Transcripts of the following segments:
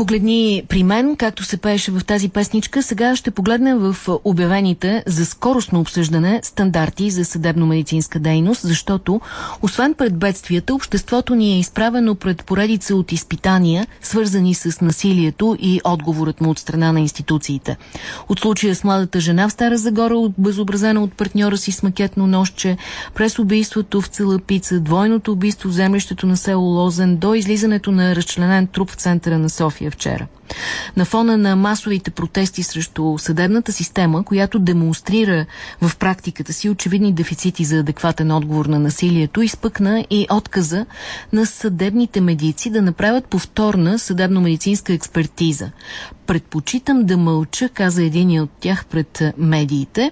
Погледни при мен, както се пееше в тази песничка, сега ще погледнем в обявените за скоростно обсъждане стандарти за съдебно-медицинска дейност, защото освен пред бедствията, обществото ни е изправено пред поредица от изпитания, свързани с насилието и отговорът му от страна на институциите. От случая с младата жена в Стара Загора, обезобразена от партньора си с макетно нощче, през убийството в Целапица, двойното убийство в землището на село Лозен, до излизането на разчленен труп в центъра на София včer. На фона на масовите протести срещу съдебната система, която демонстрира в практиката си очевидни дефицити за адекватен отговор на насилието, изпъкна и отказа на съдебните медици да направят повторна съдебно-медицинска експертиза. Предпочитам да мълча, каза един от тях пред медиите.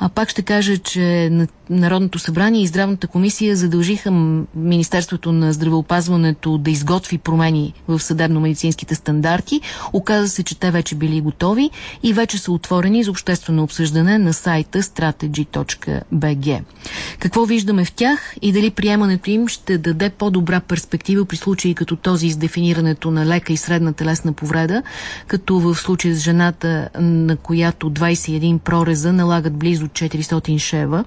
А пак ще кажа, че Народното събрание и Здравната комисия задължиха Министерството на здравеопазването да изготви промени в съдебно-медицинските стандарти. Оказа се, че те вече били готови и вече са отворени за обществено обсъждане на сайта strategy.bg. Какво виждаме в тях и дали приемането им ще даде по-добра перспектива при случаи като този с дефинирането на лека и средна телесна повреда, като в случая с жената, на която 21 прореза налагат близо 400 шева.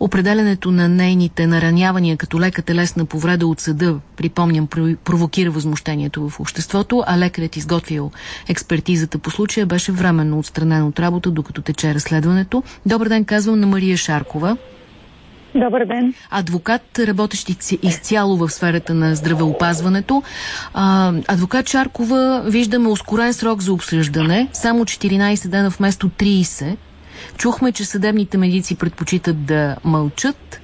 Определенето на нейните наранявания като лека телесна повреда от съда, припомням, провокира възмущението в обществото, а лекарят изготвил експертизата по случая беше временно отстранен от работа, докато тече разследването. Добър ден, казвам на Мария Шаркова. Добър ден. Адвокат, работещ изцяло в сферата на здравеопазването. А, адвокат Шаркова, виждаме ускорен срок за обсъждане, само 14 дена вместо 30. Чухме, че съдебните медици предпочитат да мълчат.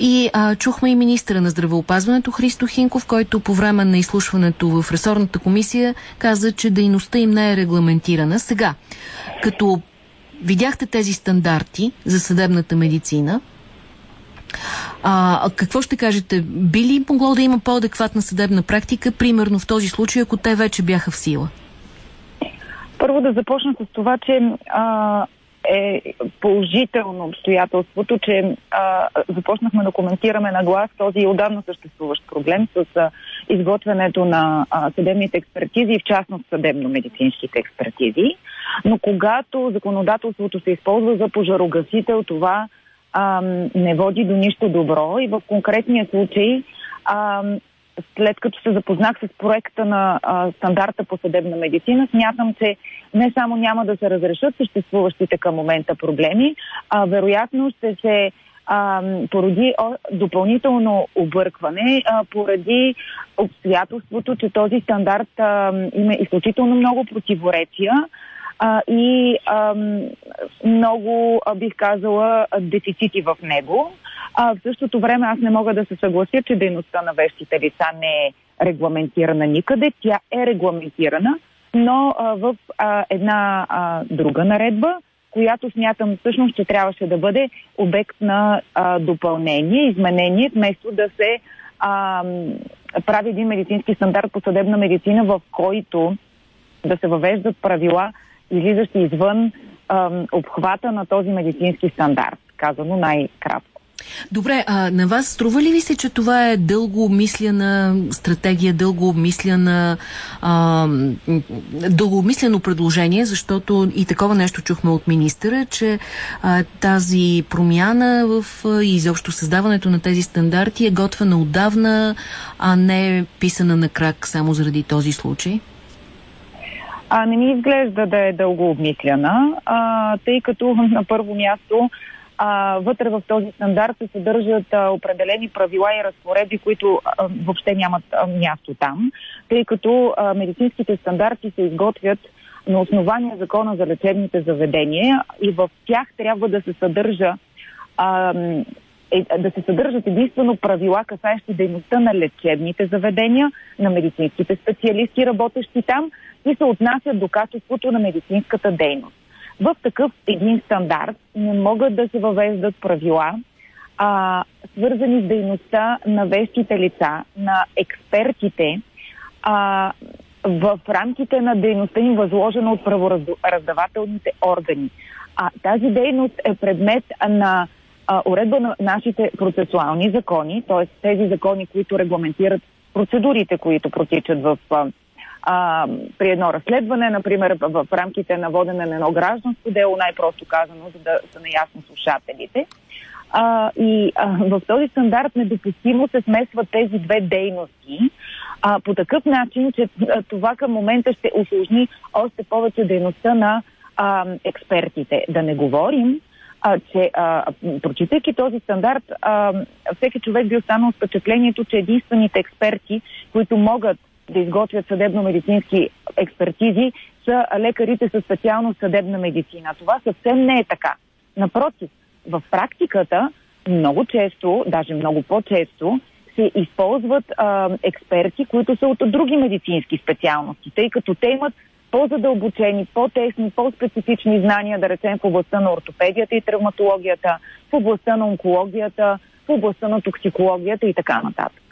И а, чухме и министра на здравеопазването Христо Хинков, който по време на изслушването в ресорната комисия каза, че дейността им не е регламентирана. Сега, като видяхте тези стандарти за съдебната медицина, а, какво ще кажете? Би ли могло да има по-адекватна съдебна практика, примерно в този случай, ако те вече бяха в сила? Първо да започна с това, че а, е положително обстоятелството, че а, започнахме да коментираме на глас този отдавна съществуващ проблем с а, изготвянето на а, съдебните експертизи и в частност съдебно-медицинските експертизи. Но когато законодателството се използва за пожарогасител, това а, не води до нищо добро и в конкретния случай а, след като се запознах с проекта на а, стандарта по съдебна медицина, смятам, че не само няма да се разрешат съществуващите към момента проблеми, а вероятно ще се а, породи допълнително объркване, а, поради обстоятелството, че този стандарт а, има изключително много противоречия а, и а, много, а, бих казала, дефицити в него. А, в същото време аз не мога да се съглася, че дейността на вещите лица не е регламентирана никъде. Тя е регламентирана, но а, в а, една а, друга наредба, която смятам всъщност, че трябваше да бъде обект на а, допълнение, изменение, вместо да се а, прави един медицински стандарт по съдебна медицина, в който да се въвеждат правила, излизащи извън а, обхвата на този медицински стандарт, казано най-кратко. Добре, а на вас струва ли ви се, че това е дълго обмисляна стратегия, дълго обмисляна, а, дълго обмислено предложение, защото и такова нещо чухме от министъра, че а, тази промяна в а, изобщо създаването на тези стандарти е готвена отдавна, а не е писана на крак само заради този случай? А не ми изглежда да е дълго обмисляна, а, тъй като на първо място а, вътре в този стандарт се съдържат а, определени правила и разпоредби, които а, въобще нямат а, място там, тъй като а, медицинските стандарти се изготвят на основание закона за лечебните заведения и в тях трябва да се съдържа а, е, да се съдържат единствено правила, касаещи дейността на лечебните заведения, на медицинските специалисти, работещи там и се отнасят до качеството на медицинската дейност в такъв един стандарт не могат да се въвеждат правила, а, свързани с дейността на вещите лица, на експертите, а, в рамките на дейността им възложена от правораздавателните органи. А тази дейност е предмет на а, уредба на нашите процесуални закони, т.е. тези закони, които регламентират процедурите, които протичат в а, а, при едно разследване, например в, рамките на водене на едно гражданско дело, най-просто казано, за да са наясно слушателите. А, и а, в този стандарт недопустимо се смесват тези две дейности а, по такъв начин, че това към момента ще усложни още повече дейността на а, експертите. Да не говорим, а, че а, прочитайки този стандарт, а, всеки човек би останал с впечатлението, че единствените експерти, които могат да изготвят съдебно-медицински експертизи, са лекарите със специално съдебна медицина. Това съвсем не е така. Напротив, в практиката много често, даже много по-често, се използват а, експерти, които са от други медицински специалности, тъй като те имат по-задълбочени, по-тесни, по-специфични знания, да речем в областта на ортопедията и травматологията, в областта на онкологията, в областта на токсикологията и така нататък.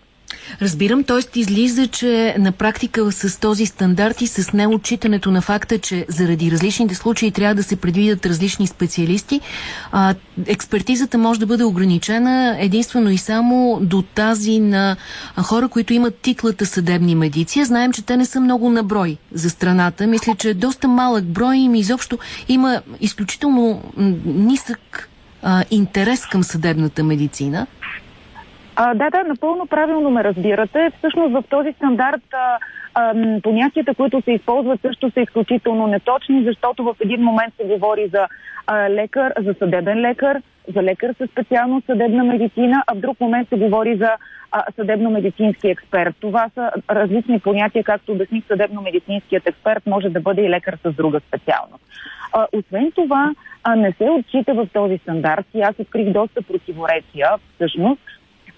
Разбирам, т.е. излиза, че на практика с този стандарт и с неотчитането на факта, че заради различните случаи трябва да се предвидят различни специалисти, а, експертизата може да бъде ограничена единствено и само до тази на хора, които имат титлата съдебни медици. Знаем, че те не са много на брой за страната. Мисля, че е доста малък брой им изобщо има изключително нисък а, интерес към съдебната медицина. А, да, да, напълно правилно ме разбирате. Всъщност в този стандарт а, а, понятията, които се използват, също са изключително неточни, защото в един момент се говори за а, лекар, за съдебен лекар, за лекар със специално съдебна медицина, а в друг момент се говори за съдебно-медицински експерт. Това са различни понятия, както обясних, съдебно-медицинският експерт може да бъде и лекар с друга специалност. А, освен това, а, не се отчита в този стандарт и аз открих доста противоречия, всъщност,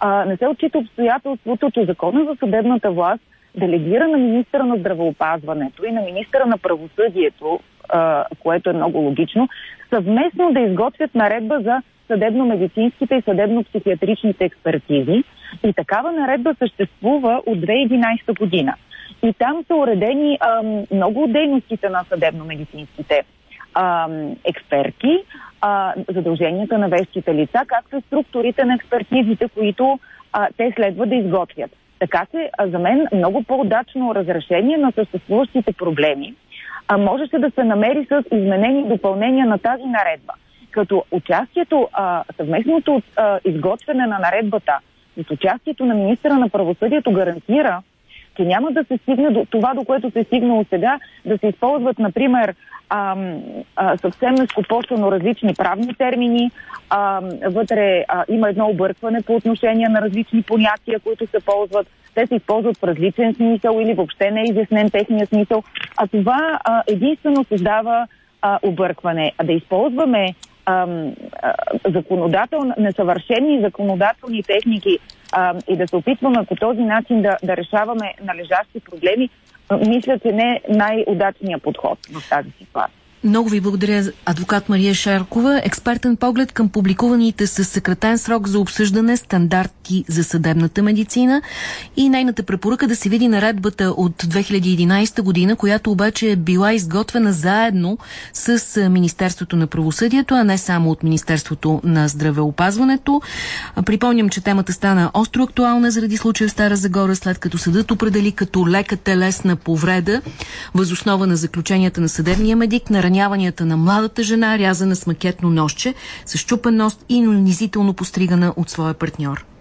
а, не се отчита обстоятелството, че закона за съдебната власт делегира на министра на здравеопазването и на министра на правосъдието, а, което е много логично, съвместно да изготвят наредба за съдебно-медицинските и съдебно-психиатричните експертизи. И такава наредба съществува от 2011 година. И там са уредени а, много от дейностите на съдебно-медицинските а, експерти, а, задълженията на вещите лица, както и структурите на експертизите, които а, те следва да изготвят. Така че а, за мен много по-удачно разрешение на съществуващите проблеми а, можеше да се намери с изменени допълнения на тази наредба. Като участието, а, съвместното а, изготвяне на наредбата с участието на министра на правосъдието гарантира, че няма да се стигне до това, до което се е стигнало сега, да се използват, например, а, а, съвсем нескопосано различни правни термини. А, вътре а, има едно объркване по отношение на различни понятия, които се ползват. Те се използват в различен смисъл или въобще не е изяснен техния смисъл. А това а, единствено създава а, объркване. А да използваме а, а, законодател, несъвършени законодателни техники а, и да се опитваме по този начин да, да решаваме належащи проблеми, мисля, че не е най-удачният подход в тази ситуация. Много ви благодаря, адвокат Мария Шаркова. Експертен поглед към публикуваните с съкратен срок за обсъждане стандарти за съдебната медицина и нейната препоръка да се види наредбата от 2011 година, която обаче е била изготвена заедно с Министерството на правосъдието, а не само от Министерството на здравеопазването. Припомням, че темата стана остро актуална заради случая в Стара Загора, след като съдът определи като лека телесна повреда възоснова на заключенията на съдебния медик на нараняванията на младата жена, рязана с макетно нощче, с чупен ност и унизително постригана от своя партньор.